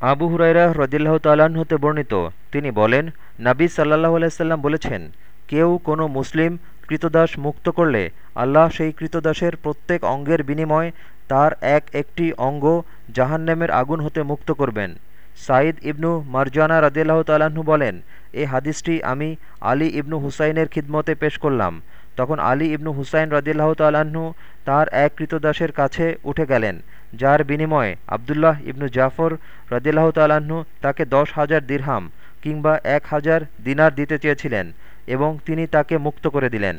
আবু হুরাইরা রদিল্লাহ তাল্লাহ্ন হতে বর্ণিত। তিনি বলেন, নাবী সাল্লাহ আলাইসাল্লাম বলেছেন, কেউ কোনো মুসলিম কৃতদাস মুক্ত করলে আল্লাহ সেই কৃতদাসের প্রত্যেক অঙ্গের বিনিময় তার এক একটি অঙ্গ জাহান্নামের আগুন হতে মুক্ত করবেন। সাঈদ ইবনু মারজানা রদিল্লাহ তাল্লাহ্ন বলেন, এ হাদিসটি আমি আলী ইবনু হুসাইনের খিদমতে পেশ করলাম। তখন আলী ইবনু হুসাইন রদিল্লাহ তাল্লাহ্ন তার এক কৃতদাসের কাছে উঠে গেলেন, যার বিনিময়ে আবদুল্লাহ ইবনু জাফর রদিল্লাহ তাল্লাহ্ন তাকে দশ হাজার দিরহাম কিংবা এক হাজার দিনার দিতে চেয়েছিলেন এবং তিনি তাকে মুক্ত করে দিলেন।